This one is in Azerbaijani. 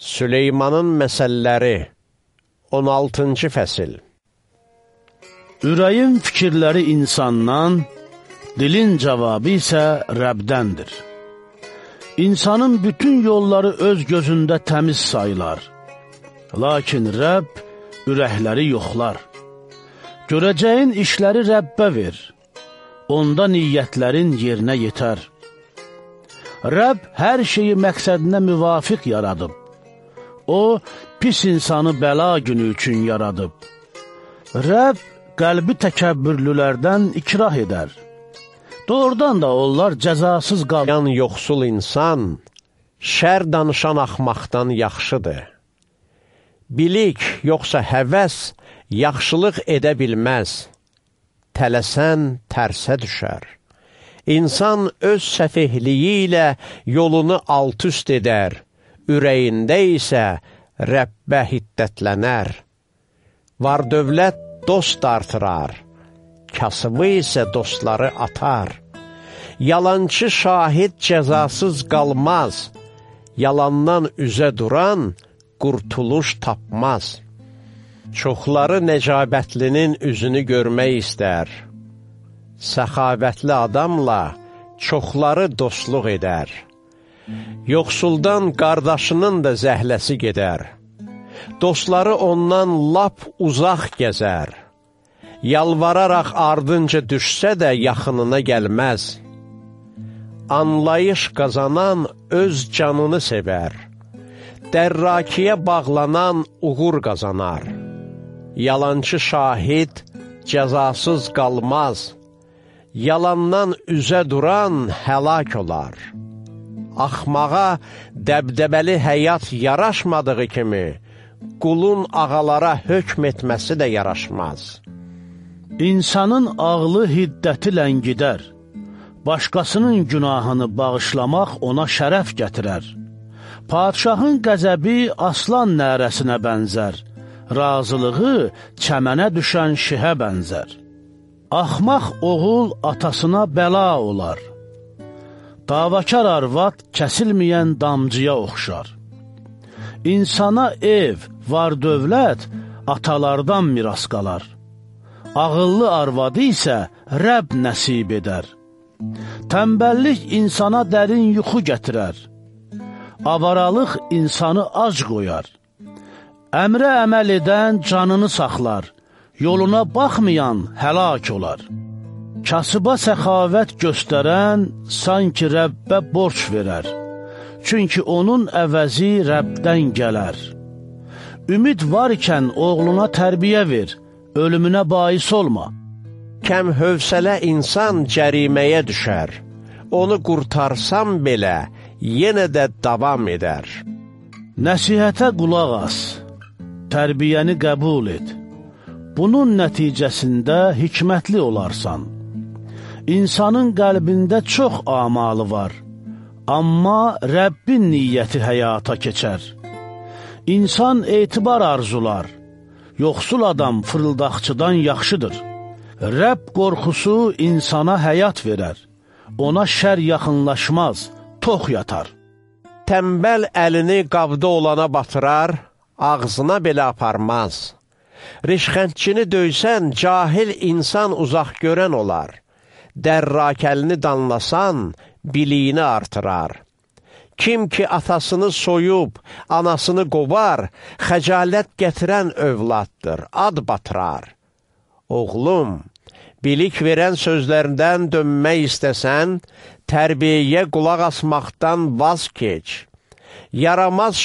Süleymanın məsəlləri 16-cı fəsil Ürəyin fikirləri insandan, dilin cavabı isə Rəbdəndir. İnsanın bütün yolları öz gözündə təmiz sayılar. Lakin Rəbb ürəkləri yoxlar. Görəcəyin işləri Rəbbə ver. Onda niyyətlərin yerinə yetər. Rəbb hər şeyi məqsədinə müvafiq yaradıb. O, pis insanı bəla günü üçün yaradıb. Rəbb qəlbi təkəbbürlülərdən ikrah edər. Doğrudan da onlar cəzasız qalır. Yan yoxsul insan, şər danışan axmaqdan yaxşıdır. Bilik, yoxsa həvəs, yaxşılıq edə bilməz. Tələsən tərsə düşər. İnsan öz səfehliyi ilə yolunu alt-üst edər ürəyində isə Rəbbə hiddətlənər. Var dövlət dost artırar, kasıbı isə dostları atar. Yalançı şahid cəzasız qalmaz, yalandan üzə duran qurtuluş tapmaz. Çoxları necabətlinin üzünü görmək istər. Səxavətli adamla çoxları dostluq edər. Yoxsuldan qardaşının da zəhləsi gedər. Dostları ondan lap uzaq gəzər. Yalvararaq ardınca düşsə də yaxınına gəlməz. Anlayış qazanan öz canını sevər. Dərrakiyə bağlanan uğur qazanar. Yalançı şahid cəzasız qalmaz. Yalandan üzə duran həlak olar axmağa dəbdəbəli həyat yaraşmadığı kimi, qulun ağalara hökm etməsi də yaraşmaz. İnsanın ağlı hiddəti ləngidər, başqasının günahını bağışlamaq ona şərəf gətirər. Padişahın qəzəbi aslan nərəsinə bənzər, razılığı çəmənə düşən şihə bənzər. Axmaq oğul atasına bəla olar, Davakar arvad kəsilməyən damcıya oxşar. İnsana ev, var dövlət, atalardan miras qalar. Ağıllı arvadı isə Rəbb nəsib edər. Təmbəllik insana dərin yuxu gətirər. Avaralıq insanı ac qoyar. Əmrə əməl edən canını saxlar, yoluna baxmayan həlak olar. Kasıba səxavət göstərən sanki Rəbbə borç verər. Çünki onun əvəzi Rəbdən gələr. Ümid varkən oğluna tərbiyə ver, ölümünə bais olma. Kəm hövsələ insan cəriməyə düşər. Onu qurtarsam belə, yenə də davam edər. Nəsihətə qulaq as, tərbiyəni qəbul et. Bunun nəticəsində hikmətli olarsan. İnsanın qəlbində çox amalı var, amma Rəbbin niyyəti həyata keçər. İnsan etibar arzular, yoxsul adam fırıldaqçıdan yaxşıdır. Rəbb qorxusu insana həyat verər, ona şər yaxınlaşmaz, tox yatar. Təmbəl əlini qabda olana batırar, ağzına belə aparmaz. Rişxəndçini döysən, cahil insan uzaq görən olar dərrakəlini danlasan, biliyini artırar. Kim ki atasını soyub, anasını qovar, xəcalət gətirən övladdır, ad batırar. Oğlum, bilik verən sözlərindən dönmək istəsən, tərbiyəyə qulaq asmaqdan vaz keç. Yaramaz